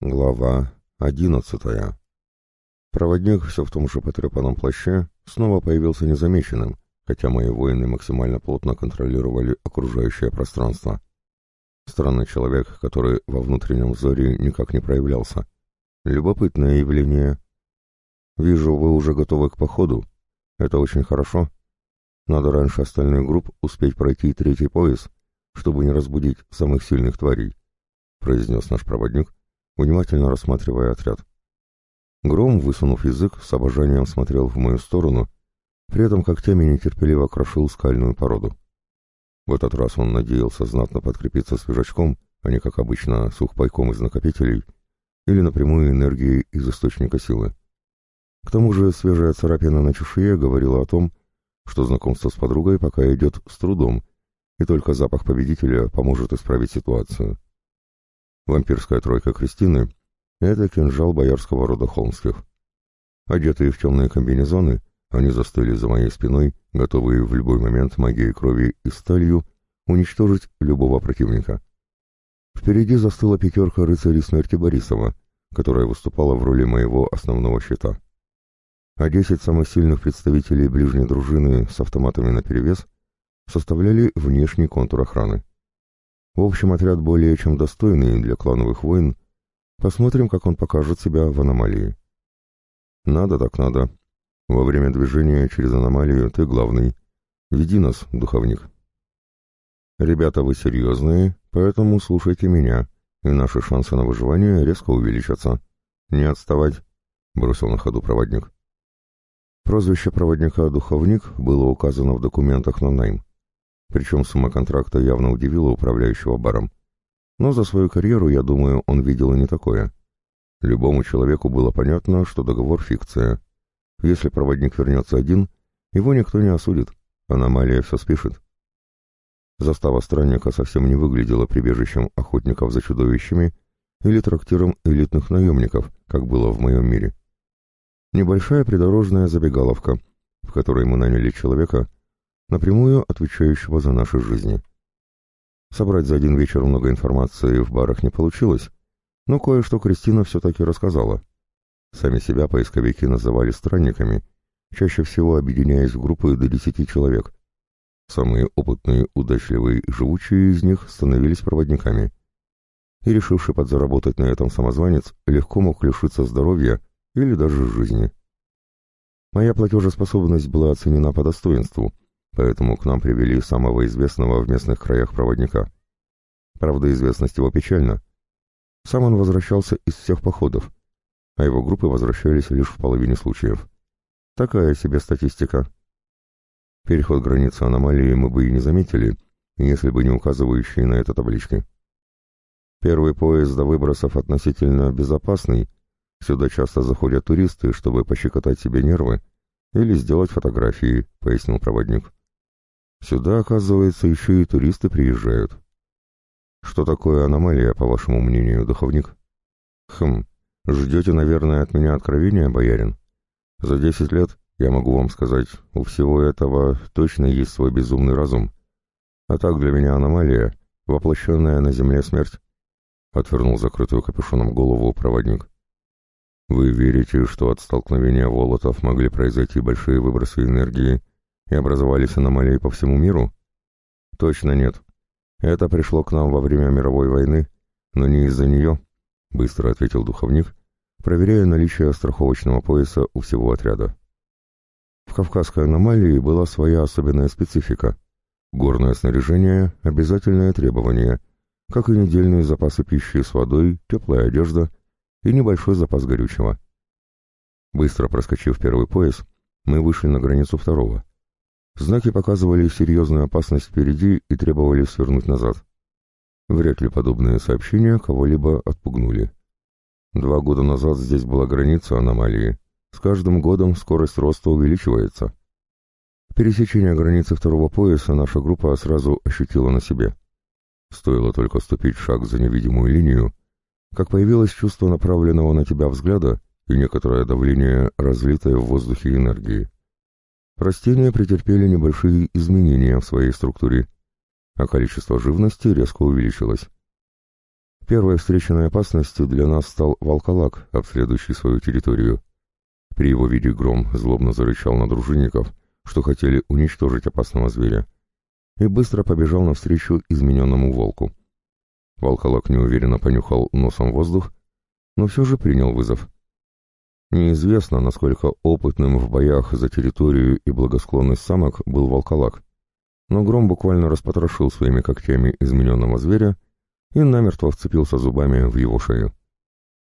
Глава одиннадцатая. Проводник все в том же потрепанном плаще снова появился незамеченным, хотя мои воины максимально плотно контролировали окружающее пространство. Странный человек, который во внутреннем взоре никак не проявлялся. Любопытное явление. Вижу, вы уже готовы к походу. Это очень хорошо. Надо раньше остальных групп успеть пройти третий пояс, чтобы не разбудить самых сильных тварей, произнес наш проводник, внимательно рассматривая отряд. Гром, высунув язык, с обожанием смотрел в мою сторону, при этом когтями нетерпеливо крошил скальную породу. В этот раз он надеялся знатно подкрепиться свежачком, а не, как обычно, сухпайком из накопителей или напрямую энергией из источника силы. К тому же свежая царапина на чешуе говорила о том, что знакомство с подругой пока идет с трудом, и только запах победителя поможет исправить ситуацию. Вампирская тройка Кристины — это кинжал боярского рода Холмских. Одетые в темные комбинезоны, они застыли за моей спиной, готовые в любой момент магией крови и сталью уничтожить любого противника. Впереди застыла пятерка рыцарей смерти Борисова, которая выступала в роли моего основного щита. А десять самых сильных представителей ближней дружины с автоматами наперевес составляли внешний контур охраны. В общем, отряд более чем достойный для клановых войн. Посмотрим, как он покажет себя в аномалии. Надо так надо. Во время движения через аномалию ты главный. Веди нас, духовник. Ребята, вы серьезные, поэтому слушайте меня, и наши шансы на выживание резко увеличатся. Не отставать, бросил на ходу проводник. Прозвище проводника «Духовник» было указано в документах на найм. Причем сумма контракта явно удивила управляющего баром. Но за свою карьеру, я думаю, он видел и не такое. Любому человеку было понятно, что договор — фикция. Если проводник вернется один, его никто не осудит, аномалия все спишет. Застава странника совсем не выглядела прибежищем охотников за чудовищами или трактиром элитных наемников, как было в моем мире. Небольшая придорожная забегаловка, в которой мы наняли человека, напрямую отвечающего за наши жизни. Собрать за один вечер много информации в барах не получилось, но кое-что Кристина все-таки рассказала. Сами себя поисковики называли странниками, чаще всего объединяясь в группы до десяти человек. Самые опытные, удачливые и живучие из них становились проводниками. И решивший подзаработать на этом самозванец легко мог лишиться здоровья или даже жизни. Моя платежеспособность была оценена по достоинству — поэтому к нам привели самого известного в местных краях проводника. Правда, известность его печальна. Сам он возвращался из всех походов, а его группы возвращались лишь в половине случаев. Такая себе статистика. Переход границы аномалии мы бы и не заметили, если бы не указывающие на это таблички. Первый поезд до выбросов относительно безопасный. Сюда часто заходят туристы, чтобы пощекотать себе нервы или сделать фотографии, пояснил проводник. Сюда, оказывается, еще и туристы приезжают. Что такое аномалия, по вашему мнению, духовник? Хм, ждете, наверное, от меня откровения, боярин? За десять лет, я могу вам сказать, у всего этого точно есть свой безумный разум. А так для меня аномалия, воплощенная на земле смерть. Отвернул закрытую капюшоном голову проводник. Вы верите, что от столкновения волотов могли произойти большие выбросы энергии, и образовались аномалии по всему миру? Точно нет. Это пришло к нам во время мировой войны, но не из-за нее, быстро ответил духовник, проверяя наличие страховочного пояса у всего отряда. В Кавказской аномалии была своя особенная специфика. Горное снаряжение – обязательное требование, как и недельные запасы пищи с водой, теплая одежда и небольшой запас горючего. Быстро проскочив первый пояс, мы вышли на границу второго. Знаки показывали серьезную опасность впереди и требовали свернуть назад. Вряд ли подобные сообщения кого-либо отпугнули. Два года назад здесь была граница аномалии. С каждым годом скорость роста увеличивается. Пересечение границы второго пояса наша группа сразу ощутила на себе. Стоило только ступить шаг за невидимую линию, как появилось чувство направленного на тебя взгляда и некоторое давление, разлитое в воздухе энергии. Растения претерпели небольшие изменения в своей структуре, а количество живности резко увеличилось. Первой встреченной опасностью для нас стал волколак, обследующий свою территорию. При его виде гром злобно зарычал на дружинников, что хотели уничтожить опасного зверя, и быстро побежал навстречу измененному волку. Волколак неуверенно понюхал носом воздух, но все же принял вызов. Неизвестно, насколько опытным в боях за территорию и благосклонность самок был волколак, но Гром буквально распотрошил своими когтями измененного зверя и намертво вцепился зубами в его шею.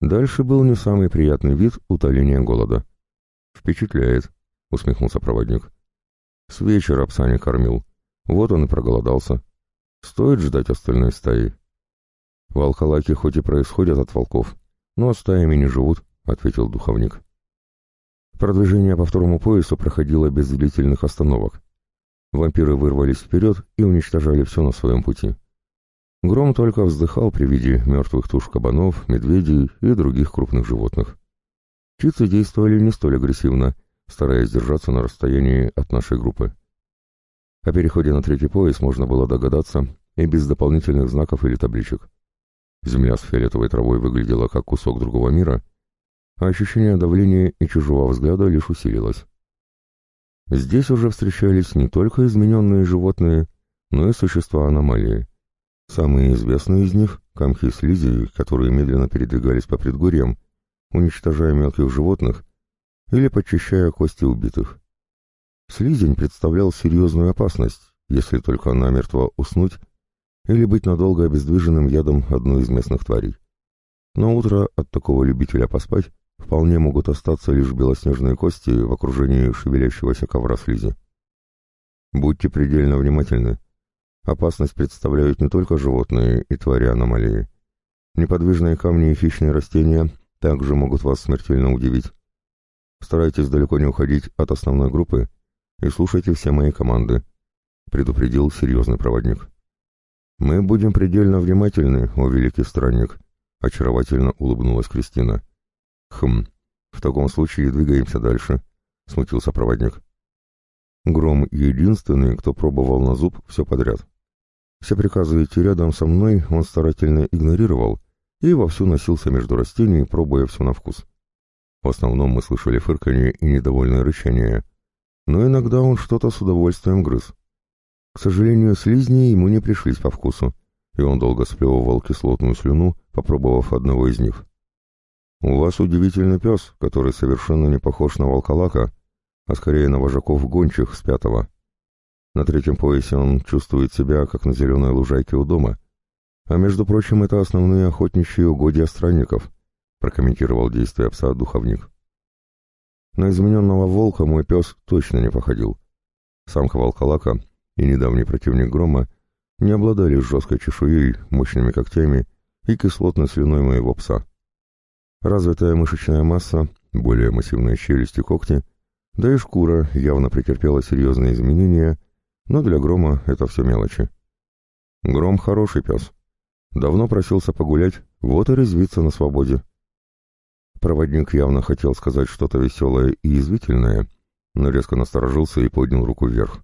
Дальше был не самый приятный вид утоления голода. «Впечатляет», — усмехнулся проводник. «С вечера пса не кормил. Вот он и проголодался. Стоит ждать остальной стаи». «Волхолаки хоть и происходят от волков, но стаями не живут», — ответил духовник. Продвижение по второму поясу проходило без длительных остановок. Вампиры вырвались вперед и уничтожали все на своем пути. Гром только вздыхал при виде мертвых туш кабанов, медведей и других крупных животных. Птицы действовали не столь агрессивно, стараясь держаться на расстоянии от нашей группы. О переходе на третий пояс можно было догадаться и без дополнительных знаков или табличек. Земля с фиолетовой травой выглядела как кусок другого мира, а ощущение давления и чужого взгляда лишь усилилось. Здесь уже встречались не только измененные животные, но и существа аномалии. Самые известные из них — комки слизи, которые медленно передвигались по предгорьям, уничтожая мелких животных или подчищая кости убитых. Слизень представлял серьезную опасность, если только намертво уснуть или быть надолго обездвиженным ядом одной из местных тварей. На утро от такого любителя поспать вполне могут остаться лишь белоснежные кости в окружении шевелящегося ковра слизи. Будьте предельно внимательны. Опасность представляют не только животные и твари аномалии. Неподвижные камни и хищные растения также могут вас смертельно удивить. Старайтесь далеко не уходить от основной группы и слушайте все мои команды, предупредил серьезный проводник. Мы будем предельно внимательны, о великий странник, очаровательно улыбнулась Кристина. «Хм, в таком случае двигаемся дальше», — смутился проводник. Гром единственный, кто пробовал на зуб все подряд. Все приказы идти рядом со мной он старательно игнорировал и вовсю носился между растений, пробуя все на вкус. В основном мы слышали фырканье и недовольное рычание, но иногда он что-то с удовольствием грыз. К сожалению, слизни ему не пришлись по вкусу, и он долго сплевывал кислотную слюну, попробовав одного из них. «У вас удивительный пес, который совершенно не похож на волколака, а скорее на вожаков гончих с пятого. На третьем поясе он чувствует себя, как на зеленой лужайке у дома. А между прочим, это основные охотничьи угодья странников», прокомментировал действия пса духовник. На измененного волка мой пес точно не походил. Самка волколака и недавний противник грома не обладали жесткой чешуей, мощными когтями и кислотной слюной моего пса. Развитая мышечная масса, более массивные челюсти когти, да и шкура явно претерпела серьезные изменения, но для Грома это все мелочи. Гром хороший пес. Давно просился погулять, вот и резвится на свободе. Проводник явно хотел сказать что-то веселое и язвительное, но резко насторожился и поднял руку вверх.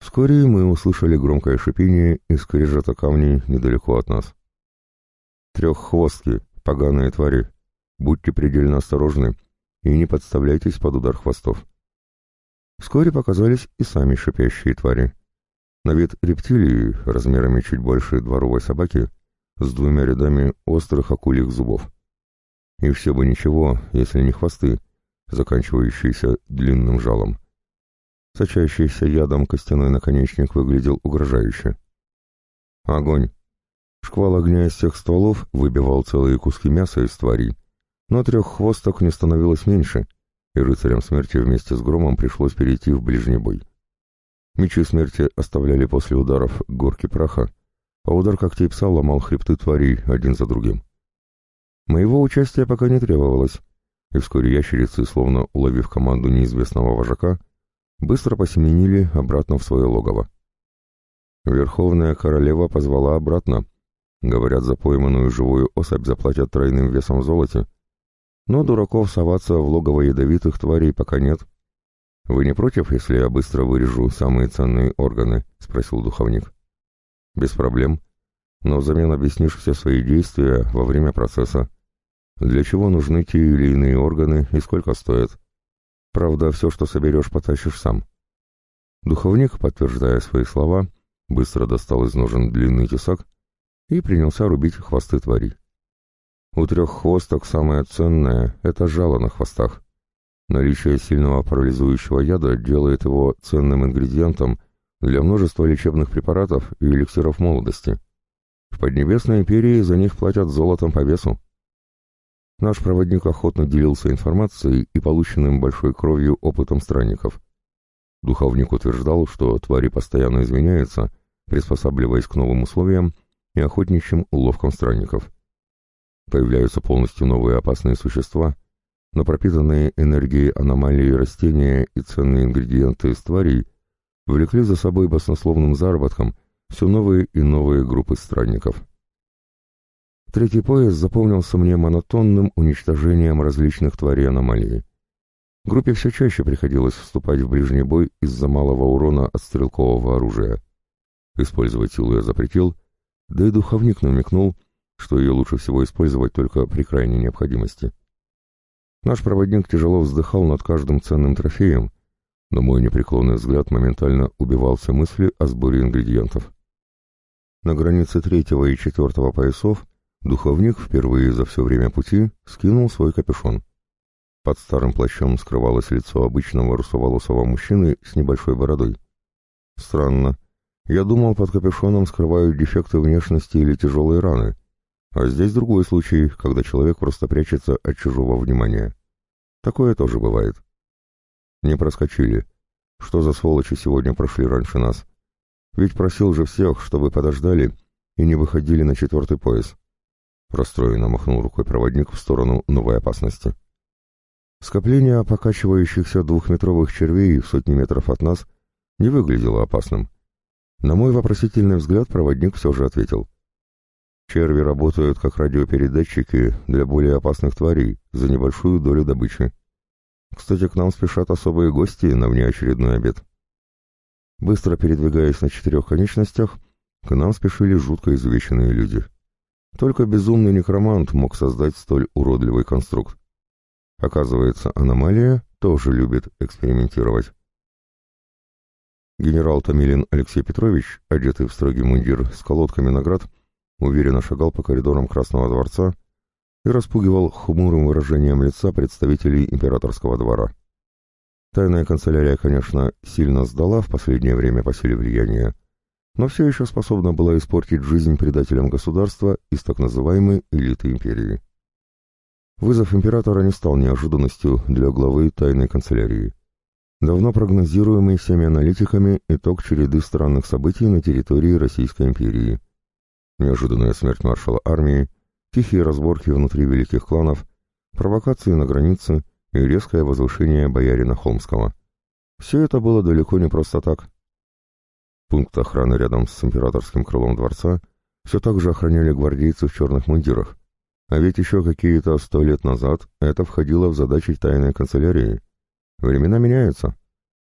Вскоре мы услышали громкое шипение и скрежета камней недалеко от нас. «Треххвостки, поганые твари!» Будьте предельно осторожны и не подставляйтесь под удар хвостов. Вскоре показались и сами шипящие твари. На вид рептилии, размерами чуть больше дворовой собаки, с двумя рядами острых акульих зубов. И все бы ничего, если не хвосты, заканчивающиеся длинным жалом. Сочащийся ядом костяной наконечник выглядел угрожающе. Огонь! Шквал огня из всех стволов выбивал целые куски мяса из тварей, но треххвосток не становилось меньше, и рыцарям смерти вместе с громом пришлось перейти в ближний бой. Мечи смерти оставляли после ударов горки праха, а удар когтей пса ломал хребты тварей один за другим. Моего участия пока не требовалось, и вскоре ящерицы, словно уловив команду неизвестного вожака, быстро посеменили обратно в свое логово. Верховная королева позвала обратно. Говорят, за пойманную живую особь заплатят тройным весом в золоте, но дураков соваться в логово ядовитых тварей пока нет. «Вы не против, если я быстро вырежу самые ценные органы?» — спросил духовник. «Без проблем. но взамен объяснишь все свои действия во время процесса. Для чего нужны те или иные органы и сколько стоят. Правда, все, что соберешь, потащишь сам. Духовник, подтверждая свои слова, быстро достал из ножен длинный тесак и принялся рубить хвосты тварей. У трех хвосток самое ценное — это жало на хвостах. Наличие сильного парализующего яда делает его ценным ингредиентом для множества лечебных препаратов и эликсиров молодости. В Поднебесной империи за них платят золотом по весу. Наш проводник охотно делился информацией и полученным большой кровью опытом странников. Духовник утверждал, что твари постоянно изменяются, приспосабливаясь к новым условиям и охотничьим уловкам странников. Появляются полностью новые опасные существа, но пропитанные энергией аномалии растения и ценные ингредиенты из тварей влекли за собой баснословным заработком все новые и новые группы странников. Третий пояс запомнился мне монотонным уничтожением различных тварей аномалии. Группе все чаще приходилось вступать в ближний бой из-за малого урона от стрелкового оружия. Использовать силу я запретил, да и духовник намекнул, что ее лучше всего использовать только при крайней необходимости. Наш проводник тяжело вздыхал над каждым ценным трофеем, но мой непреклонный взгляд моментально убивался мысли о сборе ингредиентов. На границе третьего и четвертого поясов Духовник впервые за все время пути скинул свой капюшон. Под старым плащом скрывалось лицо обычного русоволосого мужчины с небольшой бородой. Странно. Я думал, под капюшоном скрывают дефекты внешности или тяжелые раны. А здесь другой случай, когда человек просто прячется от чужого внимания. Такое тоже бывает. Не проскочили. Что за сволочи сегодня прошли раньше нас? Ведь просил же всех, чтобы подождали и не выходили на четвертый пояс. Расстроенно махнул рукой проводник в сторону новой опасности. Скопление покачивающихся двухметровых червей в сотни метров от нас не выглядело опасным. На мой вопросительный взгляд проводник все же ответил. Черви работают как радиопередатчики для более опасных тварей за небольшую долю добычи. Кстати, к нам спешат особые гости на внеочередной обед. Быстро передвигаясь на четырех конечностях, к нам спешили жутко изувеченные люди. Только безумный некромант мог создать столь уродливый конструкт. Оказывается, аномалия тоже любит экспериментировать. Генерал Томилин Алексей Петрович, одетый в строгий мундир с колодками наград, уверенно шагал по коридорам Красного дворца и распугивал хмурым выражением лица представителей императорского двора. Тайная канцелярия, конечно, сильно сдала в последнее время по силе влияния, но все еще способна была испортить жизнь предателям государства из так называемой элиты империи. Вызов императора не стал неожиданностью для главы тайной канцелярии. Давно прогнозируемый всеми аналитиками итог череды странных событий на территории Российской империи. Неожиданная смерть маршала армии, тихие разборки внутри великих кланов, провокации на границе и резкое возвышение боярина Холмского. Все это было далеко не просто так. Пункт охраны рядом с императорским крылом дворца все так же охраняли гвардейцы в черных мундирах. А ведь еще какие-то сто лет назад это входило в задачи тайной канцелярии. Времена меняются.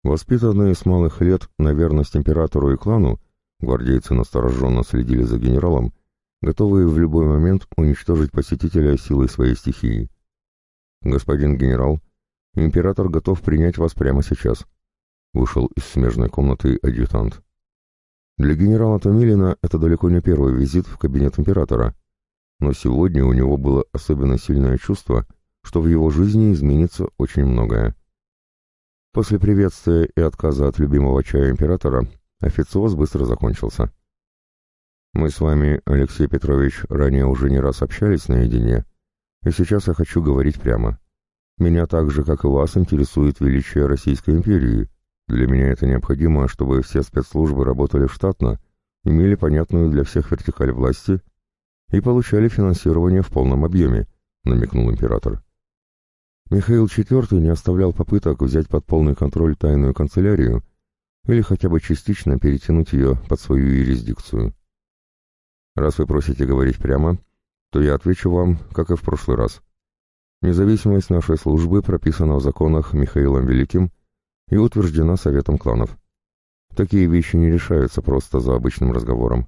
Воспитанные с малых лет на верность императору и клану, гвардейцы настороженно следили за генералом, готовые в любой момент уничтожить посетителя силой своей стихии. «Господин генерал, император готов принять вас прямо сейчас», — вышел из смежной комнаты адъютант. Для генерала Томилина это далеко не первый визит в кабинет императора, но сегодня у него было особенно сильное чувство, что в его жизни изменится очень многое. После приветствия и отказа от любимого чая императора официоз быстро закончился. Мы с вами, Алексей Петрович, ранее уже не раз общались наедине, и сейчас я хочу говорить прямо. Меня так же, как и вас, интересует величие Российской империи, для меня это необходимо, чтобы все спецслужбы работали штатно, имели понятную для всех вертикаль власти и получали финансирование в полном объеме, намекнул император. Михаил IV не оставлял попыток взять под полный контроль тайную канцелярию или хотя бы частично перетянуть ее под свою юрисдикцию. Раз вы просите говорить прямо, то я отвечу вам, как и в прошлый раз. Независимость нашей службы прописана в законах Михаилом Великим и утверждена Советом кланов. Такие вещи не решаются просто за обычным разговором.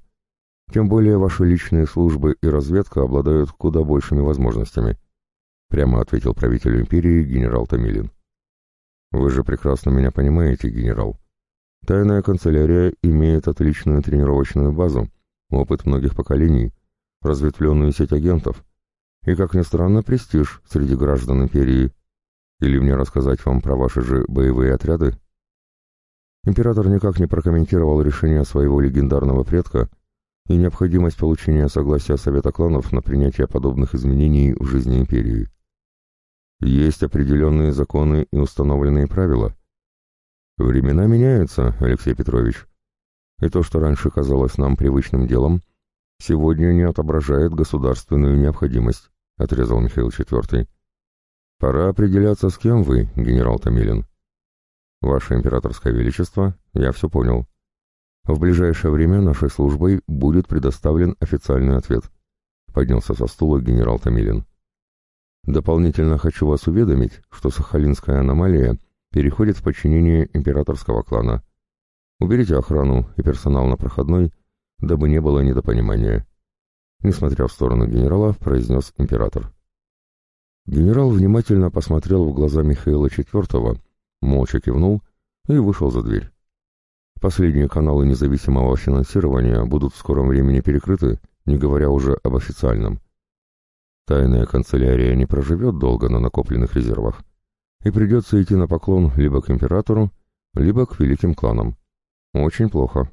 тем более ваши личные службы и разведка обладают куда большими возможностями», прямо ответил правитель империи генерал Томилин. «Вы же прекрасно меня понимаете, генерал. Тайная канцелярия имеет отличную тренировочную базу, опыт многих поколений, разветвленную сеть агентов и, как ни странно, престиж среди граждан империи. Или мне рассказать вам про ваши же боевые отряды?» Император никак не прокомментировал решение своего легендарного предка и необходимость получения согласия Совета кланов на принятие подобных изменений в жизни империи. Есть определенные законы и установленные правила. Времена меняются, Алексей Петрович. И то, что раньше казалось нам привычным делом, сегодня не отображает государственную необходимость, отрезал Михаил IV. Пора определяться, с кем вы, генерал Томилин. «Ваше императорское величество, я все понял. В ближайшее время нашей службой будет предоставлен официальный ответ», — поднялся со стула генерал Томилин. «Дополнительно хочу вас уведомить, что Сахалинская аномалия переходит в подчинение императорского клана. Уберите охрану и персонал на проходной, дабы не было недопонимания». Несмотря в сторону генерала, произнес император. Генерал внимательно посмотрел в глаза Михаила IV, молча кивнул и вышел за дверь. Последние каналы независимого финансирования будут в скором времени перекрыты, не говоря уже об официальном. Тайная канцелярия не проживет долго на накопленных резервах, и придется идти на поклон либо к императору, либо к великим кланам. Очень плохо.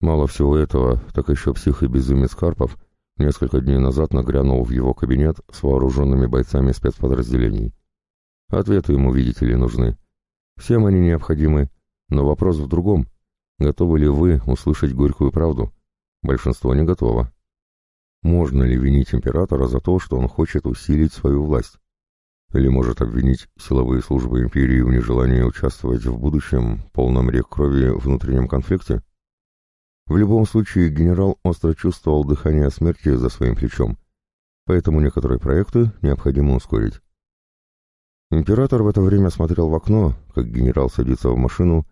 Мало всего этого, так еще псих и безумец Карпов несколько дней назад нагрянул в его кабинет с вооруженными бойцами спецподразделений. Ответы ему, видите ли, нужны. Всем они необходимы, но вопрос в другом. Готовы ли вы услышать горькую правду? Большинство не готово. Можно ли винить императора за то, что он хочет усилить свою власть? Или может обвинить силовые службы империи в нежелании участвовать в будущем, полном рек крови внутреннем конфликте? В любом случае, генерал остро чувствовал дыхание смерти за своим плечом, поэтому некоторые проекты необходимо ускорить. Император в это время смотрел в окно, как генерал садится в машину,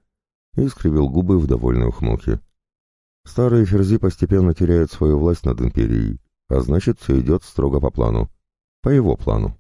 и скривил губы в довольной ухмылке. Старые ферзи постепенно теряют свою власть над империей, а значит, все идет строго по плану. По его плану.